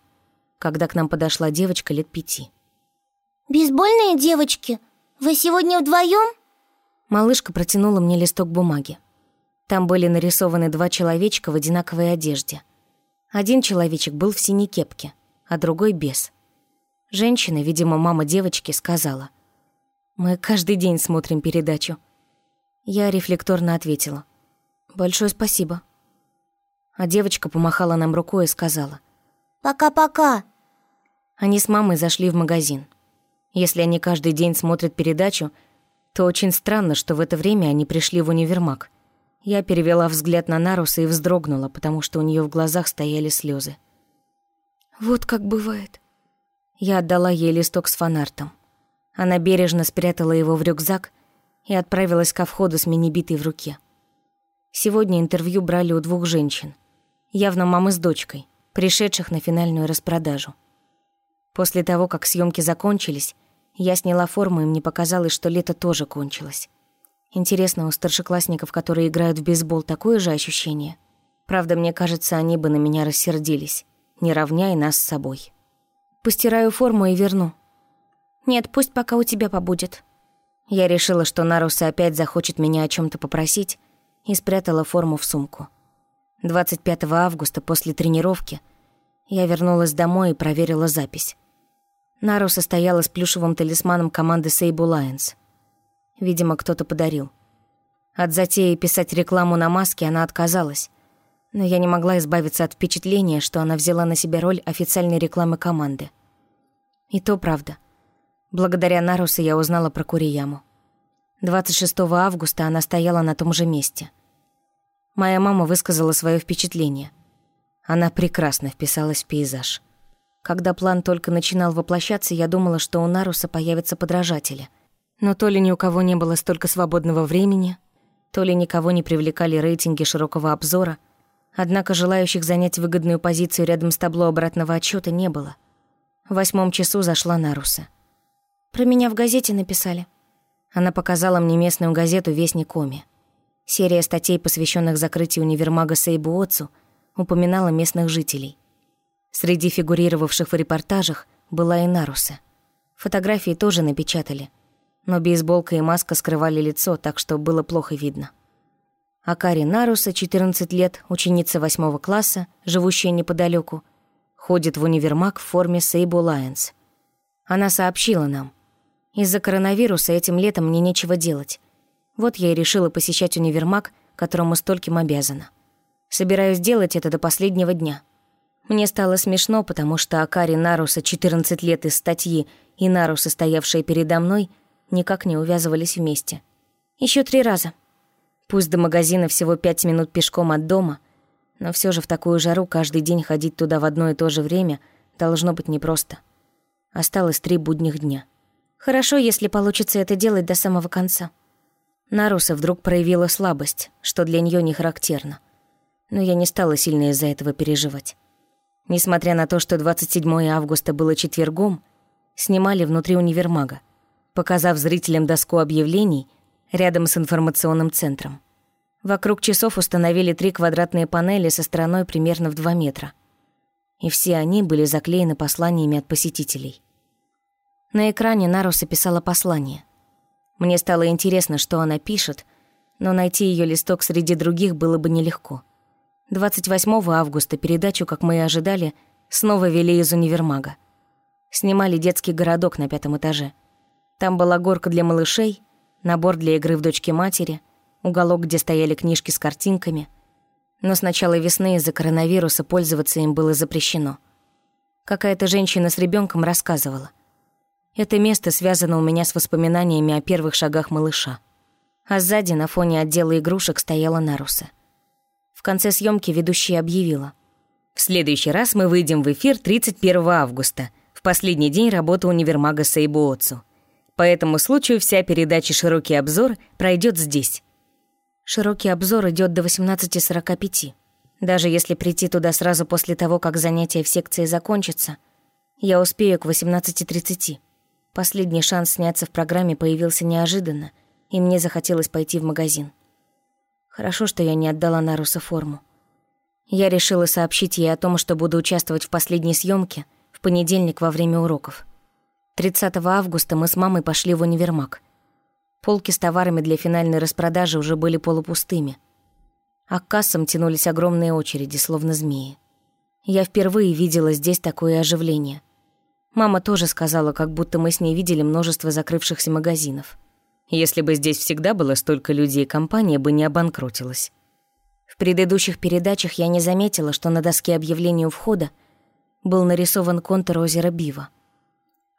[SPEAKER 1] когда к нам подошла девочка лет пяти.
[SPEAKER 4] «Бейсбольные девочки? Вы сегодня вдвоем?
[SPEAKER 1] Малышка протянула мне листок бумаги. Там были нарисованы два человечка в одинаковой одежде. Один человечек был в синей кепке, а другой без. Женщина, видимо, мама девочки, сказала — мы каждый день смотрим передачу. Я рефлекторно ответила. Большое спасибо. А девочка помахала нам рукой и сказала.
[SPEAKER 4] Пока-пока.
[SPEAKER 1] Они с мамой зашли в магазин. Если они каждый день смотрят передачу, то очень странно, что в это время они пришли в универмаг. Я перевела взгляд на Наруса и вздрогнула, потому что у нее в глазах стояли слезы. «Вот как бывает». Я отдала ей листок с фанартом. Она бережно спрятала его в рюкзак и отправилась ко входу с мини-битой в руке. Сегодня интервью брали у двух женщин, явно мамы с дочкой, пришедших на финальную распродажу. После того, как съемки закончились, я сняла форму, и мне показалось, что лето тоже кончилось. Интересно, у старшеклассников, которые играют в бейсбол, такое же ощущение? Правда, мне кажется, они бы на меня рассердились, не равняя нас с собой. Постираю форму и верну, «Нет, пусть пока у тебя побудет». Я решила, что Наруса опять захочет меня о чем то попросить, и спрятала форму в сумку. 25 августа после тренировки я вернулась домой и проверила запись. Наруса стояла с плюшевым талисманом команды Сейбу Лайонс. Видимо, кто-то подарил. От затеи писать рекламу на маске она отказалась, но я не могла избавиться от впечатления, что она взяла на себя роль официальной рекламы команды. И то правда. Благодаря Нарусу я узнала про Курияму. 26 августа она стояла на том же месте. Моя мама высказала свое впечатление. Она прекрасно вписалась в пейзаж. Когда план только начинал воплощаться, я думала, что у Наруса появятся подражатели. Но то ли ни у кого не было столько свободного времени, то ли никого не привлекали рейтинги широкого обзора, однако желающих занять выгодную позицию рядом с табло обратного отчета не было. В восьмом часу зашла Наруса. Про меня в газете написали. Она показала мне местную газету «Вестник Оми». Серия статей, посвященных закрытию универмага Сейбу Отцу, упоминала местных жителей. Среди фигурировавших в репортажах была и Наруса. Фотографии тоже напечатали, но бейсболка и маска скрывали лицо, так что было плохо видно. Акари Наруса, 14 лет, ученица 8 класса, живущая неподалеку, ходит в универмаг в форме Сейбу Лайонс. Она сообщила нам – из-за коронавируса этим летом мне нечего делать. Вот я и решила посещать универмаг, которому стольким обязана. Собираюсь делать это до последнего дня. Мне стало смешно, потому что Акари Наруса 14 лет из статьи и Наруса, стоявшие передо мной, никак не увязывались вместе. Еще три раза. Пусть до магазина всего пять минут пешком от дома, но все же в такую жару каждый день ходить туда в одно и то же время должно быть непросто. Осталось три будних дня. Хорошо, если получится это делать до самого конца. Наруса вдруг проявила слабость, что для нее не характерно. Но я не стала сильно из-за этого переживать. Несмотря на то, что 27 августа было четвергом, снимали внутри универмага, показав зрителям доску объявлений рядом с информационным центром. Вокруг часов установили три квадратные панели со стороной примерно в 2 метра. И все они были заклеены посланиями от посетителей. На экране Наруса писала послание. Мне стало интересно, что она пишет, но найти ее листок среди других было бы нелегко. 28 августа передачу, как мы и ожидали, снова вели из универмага. Снимали детский городок на пятом этаже. Там была горка для малышей, набор для игры в дочки-матери, уголок, где стояли книжки с картинками. Но с начала весны из-за коронавируса пользоваться им было запрещено. Какая-то женщина с ребенком рассказывала. Это место связано у меня с воспоминаниями о первых шагах малыша. А сзади на фоне отдела игрушек стояла Наруса. В конце съемки ведущая объявила. «В следующий раз мы выйдем в эфир 31 августа – в последний день работы универмага Сейбуоцу. По этому случаю вся передача «Широкий обзор» пройдет здесь. Широкий обзор идет до 18.45. Даже если прийти туда сразу после того, как занятия в секции закончатся, я успею к 18.30. Последний шанс сняться в программе появился неожиданно, и мне захотелось пойти в магазин. Хорошо, что я не отдала Наруса форму. Я решила сообщить ей о том, что буду участвовать в последней съемке — понедельник во время уроков. 30 августа мы с мамой пошли в универмаг. Полки с товарами для финальной распродажи уже были полупустыми. А к кассам тянулись огромные очереди, словно змеи. Я впервые видела здесь такое оживление. Мама тоже сказала, как будто мы с ней видели множество закрывшихся магазинов. Если бы здесь всегда было столько людей, компания бы не обанкротилась. В предыдущих передачах я не заметила, что на доске объявлений у входа был нарисован контур озера Бива.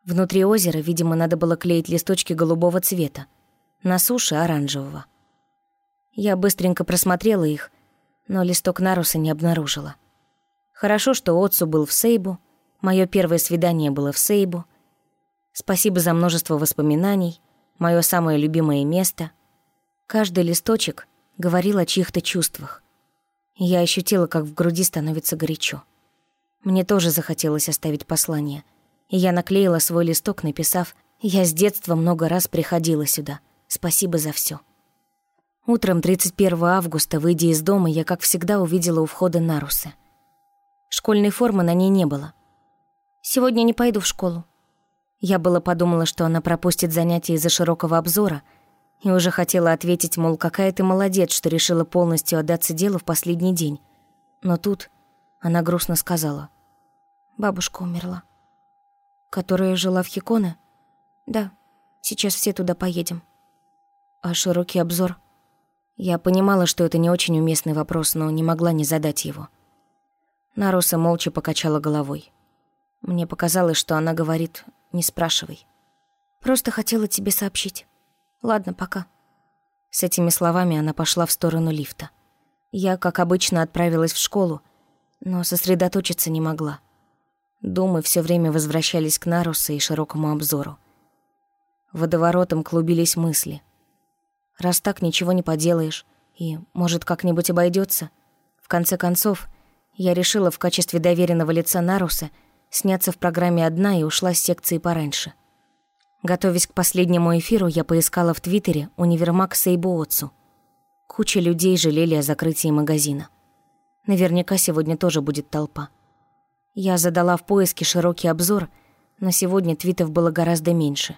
[SPEAKER 1] Внутри озера, видимо, надо было клеить листочки голубого цвета, на суше — оранжевого. Я быстренько просмотрела их, но листок наруса не обнаружила. Хорошо, что Отцу был в Сейбу, мое первое свидание было в Сейбу. Спасибо за множество воспоминаний, мое самое любимое место. Каждый листочек говорил о чьих-то чувствах. Я ощутила, как в груди становится горячо. Мне тоже захотелось оставить послание. И я наклеила свой листок, написав «Я с детства много раз приходила сюда. Спасибо за все. Утром 31 августа, выйдя из дома, я, как всегда, увидела у входа Нарусы. Школьной формы на ней не было. «Сегодня не пойду в школу». Я было подумала, что она пропустит занятия из-за широкого обзора, и уже хотела ответить, мол, какая ты молодец, что решила полностью отдаться делу в последний день. Но тут она грустно сказала. Бабушка умерла. Которая жила в Хиконе? Да, сейчас все туда поедем. А широкий обзор? Я понимала, что это не очень уместный вопрос, но не могла не задать его. Наруса молча покачала головой. Мне показалось, что она говорит «не спрашивай». Просто хотела тебе сообщить. Ладно, пока. С этими словами она пошла в сторону лифта. Я, как обычно, отправилась в школу, но сосредоточиться не могла. Думы все время возвращались к Нарусу и широкому обзору. Водоворотом клубились мысли. Раз так ничего не поделаешь, и, может, как-нибудь обойдется. В конце концов, я решила в качестве доверенного лица Наруса сняться в программе одна и ушла с секции пораньше. Готовясь к последнему эфиру, я поискала в Твиттере универмаг Сейбуотсу. Куча людей жалели о закрытии магазина. Наверняка сегодня тоже будет толпа. Я задала в поиске широкий обзор, но сегодня твитов было гораздо меньше.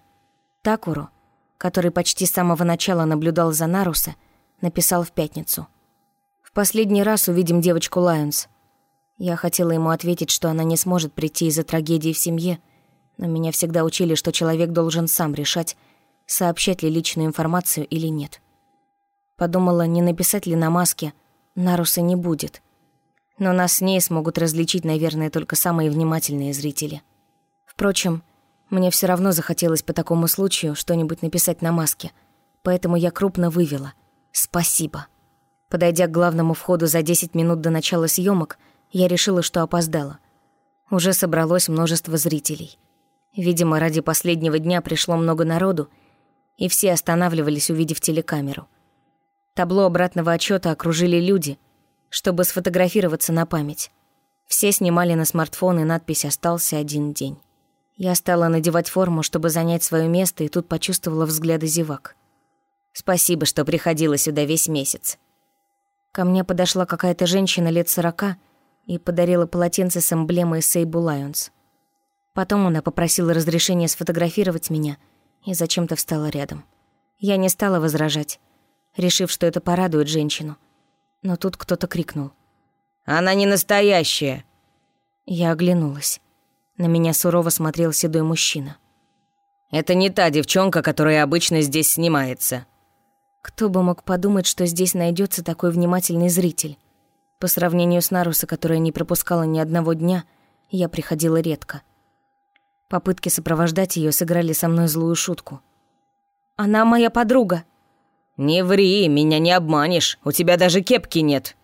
[SPEAKER 1] Такуру, который почти с самого начала наблюдал за Наруса, написал в пятницу. «В последний раз увидим девочку Лайонс». Я хотела ему ответить, что она не сможет прийти из-за трагедии в семье, но меня всегда учили, что человек должен сам решать, сообщать ли личную информацию или нет. Подумала, не написать ли на маске «Наруса не будет», но нас с ней смогут различить, наверное, только самые внимательные зрители. Впрочем, мне все равно захотелось по такому случаю что-нибудь написать на маске, поэтому я крупно вывела «Спасибо». Подойдя к главному входу за 10 минут до начала съемок, я решила, что опоздала. Уже собралось множество зрителей. Видимо, ради последнего дня пришло много народу, и все останавливались, увидев телекамеру. Табло обратного отчета окружили люди, чтобы сфотографироваться на память. Все снимали на смартфон, и надпись «Остался один день». Я стала надевать форму, чтобы занять свое место, и тут почувствовала взгляды зевак. Спасибо, что приходила сюда весь месяц. Ко мне подошла какая-то женщина лет сорока и подарила полотенце с эмблемой Сейбу Лайонс. Потом она попросила разрешения сфотографировать меня и зачем-то встала рядом. Я не стала возражать, решив, что это порадует женщину, но тут кто-то крикнул.
[SPEAKER 5] «Она не настоящая!»
[SPEAKER 1] Я оглянулась. На меня сурово смотрел седой мужчина.
[SPEAKER 3] «Это не та девчонка, которая обычно здесь снимается».
[SPEAKER 1] Кто бы мог подумать, что здесь найдется такой внимательный зритель. По сравнению с Наруса, которая не пропускала ни одного дня, я приходила редко. Попытки сопровождать ее сыграли со мной злую шутку. «Она моя подруга!»
[SPEAKER 3] «Не ври, меня не обманешь, у тебя даже кепки нет!»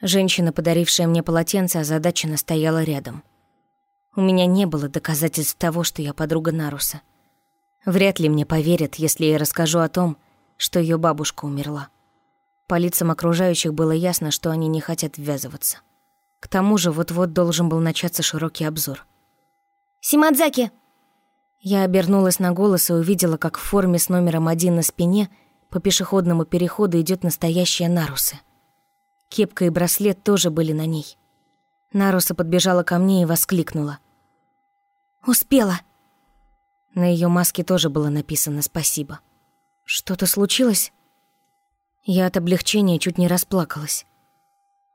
[SPEAKER 1] Женщина, подарившая мне полотенце, озадаченно стояла рядом. У меня не было доказательств того, что я подруга Наруса. Вряд ли мне поверят, если я расскажу о том, что ее бабушка умерла. По лицам окружающих было ясно, что они не хотят ввязываться. К тому же вот-вот должен был начаться широкий обзор.
[SPEAKER 4] Симадзаки!»
[SPEAKER 1] Я обернулась на голос и увидела, как в форме с номером один на спине по пешеходному переходу идет настоящая Наруса. Кепка и браслет тоже были на ней. Наруса подбежала ко мне и воскликнула. «Успела!» На ее маске тоже было написано «спасибо». «Что-то случилось?» Я от облегчения чуть не расплакалась.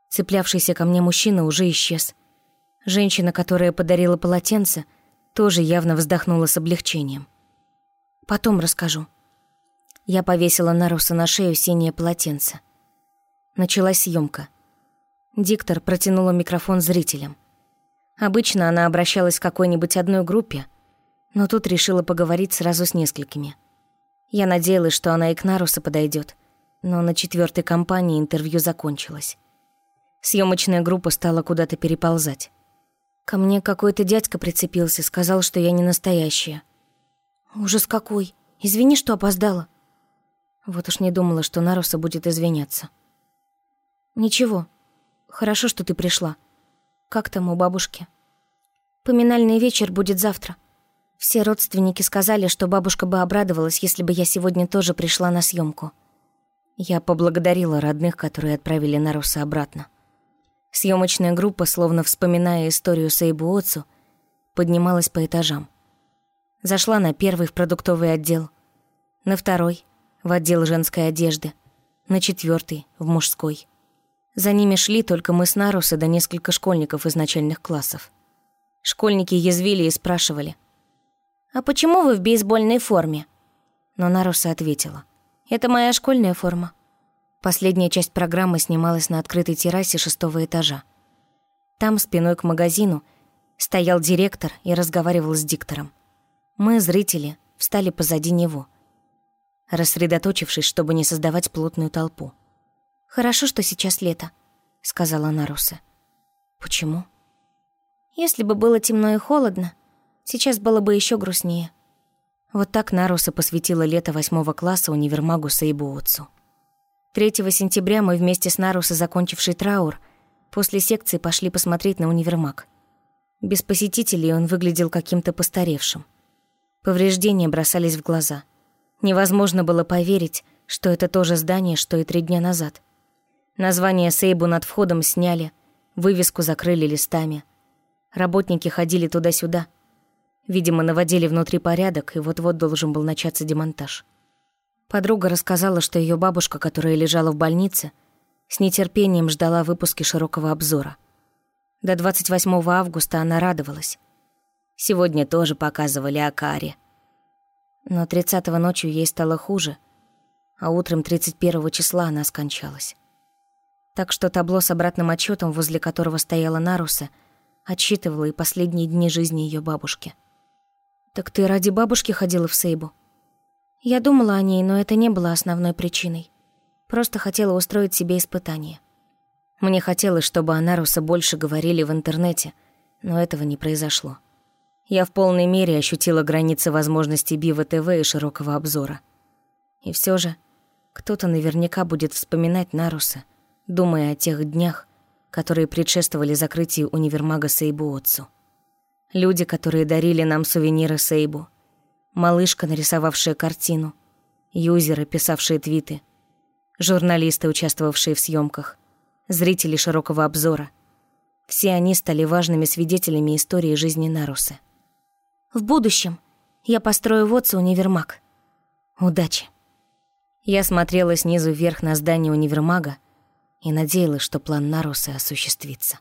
[SPEAKER 1] Цеплявшийся ко мне мужчина уже исчез. Женщина, которая подарила полотенце — тоже явно вздохнула с облегчением. «Потом расскажу». Я повесила Наруса на шею синее полотенце. Началась съемка. Диктор протянула микрофон зрителям. Обычно она обращалась к какой-нибудь одной группе, но тут решила поговорить сразу с несколькими. Я надеялась, что она и к Нарусу подойдет, но на четвертой компании интервью закончилось. Съемочная группа стала куда-то переползать. Ко мне какой-то дядька прицепился, сказал, что я не настоящая. Ужас какой. Извини, что опоздала. Вот уж не думала, что Наруса будет извиняться. Ничего. Хорошо, что ты пришла. Как там у бабушки? Поминальный вечер будет завтра. Все родственники сказали, что бабушка бы обрадовалась, если бы я сегодня тоже пришла на съемку. Я поблагодарила родных, которые отправили Наруса обратно. Съемочная группа, словно вспоминая историю Сейбу Отцу, поднималась по этажам. Зашла на первый в продуктовый отдел, на второй — в отдел женской одежды, на четвертый — в мужской. За ними шли только мы с Наруса да несколько школьников из начальных классов. Школьники язвили и спрашивали. «А почему вы в бейсбольной форме?» Но Наруса ответила. «Это моя школьная форма». Последняя часть программы снималась на открытой террасе шестого этажа. Там, спиной к магазину, стоял директор и разговаривал с диктором. Мы, зрители, встали позади него, рассредоточившись, чтобы не создавать плотную толпу. «Хорошо, что сейчас лето», — сказала Наруса. «Почему?» «Если бы было темно и холодно, сейчас было бы еще грустнее». Вот так Наруса посвятила лето восьмого класса универмагу Сейбуотсу. 3 сентября мы вместе с Нарусо, закончивший траур, после секции пошли посмотреть на универмаг. Без посетителей он выглядел каким-то постаревшим. Повреждения бросались в глаза. Невозможно было поверить, что это то же здание, что и три дня назад. Название Сейбу над входом сняли, вывеску закрыли листами. Работники ходили туда-сюда. Видимо, наводили внутри порядок, и вот-вот должен был начаться демонтаж. Подруга рассказала, что ее бабушка, которая лежала в больнице, с нетерпением ждала выпуски широкого обзора. До 28 августа она радовалась. Сегодня тоже показывали о Каре. Но 30-го ночью ей стало хуже, а утром 31 числа она скончалась. Так что табло с обратным отчетом, возле которого стояла Наруса, отсчитывало и последние дни жизни ее бабушки. «Так ты ради бабушки ходила в Сейбу?» Я думала о ней, но это не было основной причиной. Просто хотела устроить себе испытание. Мне хотелось, чтобы о Наруса больше говорили в интернете, но этого не произошло. Я в полной мере ощутила границы возможностей Бива ТВ и широкого обзора. И все же, кто-то наверняка будет вспоминать Наруса, думая о тех днях, которые предшествовали закрытию универмага Сейбу Отцу. Люди, которые дарили нам сувениры Сейбу — малышка, нарисовавшая картину, юзеры, писавшие твиты, журналисты, участвовавшие в съемках, зрители широкого обзора. Все они стали важными свидетелями истории жизни Нарусы. В будущем я построю в Отцу универмаг. Удачи. Я смотрела снизу вверх на здание универмага и надеялась, что план Нарусы осуществится.